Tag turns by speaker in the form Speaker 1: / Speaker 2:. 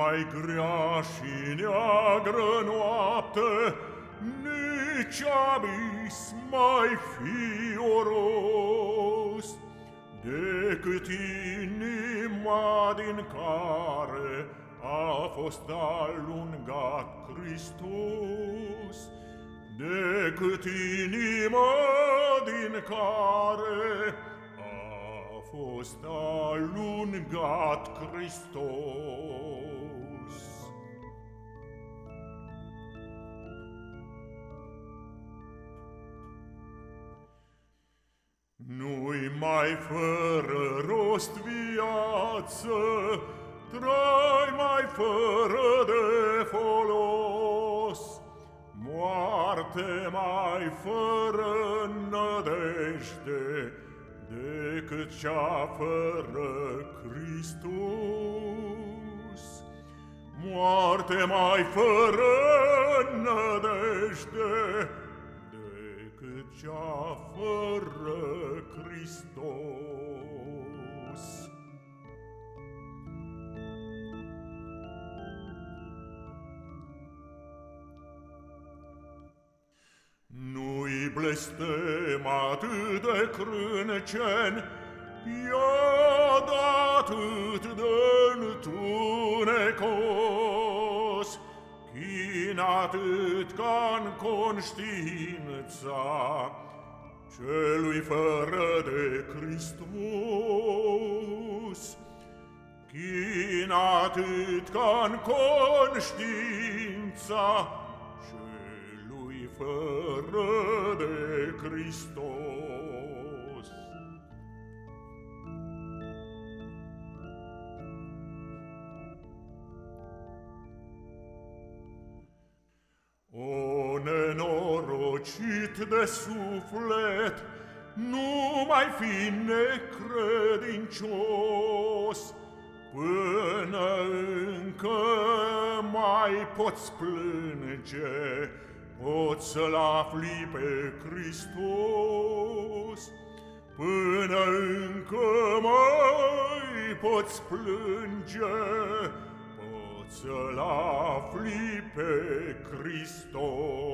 Speaker 1: mai grea și neagră noapte, Nici abis mai fioros, Decât inima din care a fost alungat Hristos, Decât inima din care fost alungat Hristos. Nu-i mai fără rost viață, Trai mai fără de folos, Moarte mai fără nădejde, decât cea fără Hristos. Moarte mai fără nădejde decât cea fără Hristos. Nu-i blestem atât de crâncen, I-a dat atât de întunecos, Chin atât ca-n conștiința Celui fără de Hristos. Chin atât ca-n conștiința fără de Hristos. Nenorocit de suflet, nu mai fi necredincios, Până încă mai poți plânge Poți să-L afli pe Hristos, Până încă mai poți plânge, Poți să-L afli pe Hristos.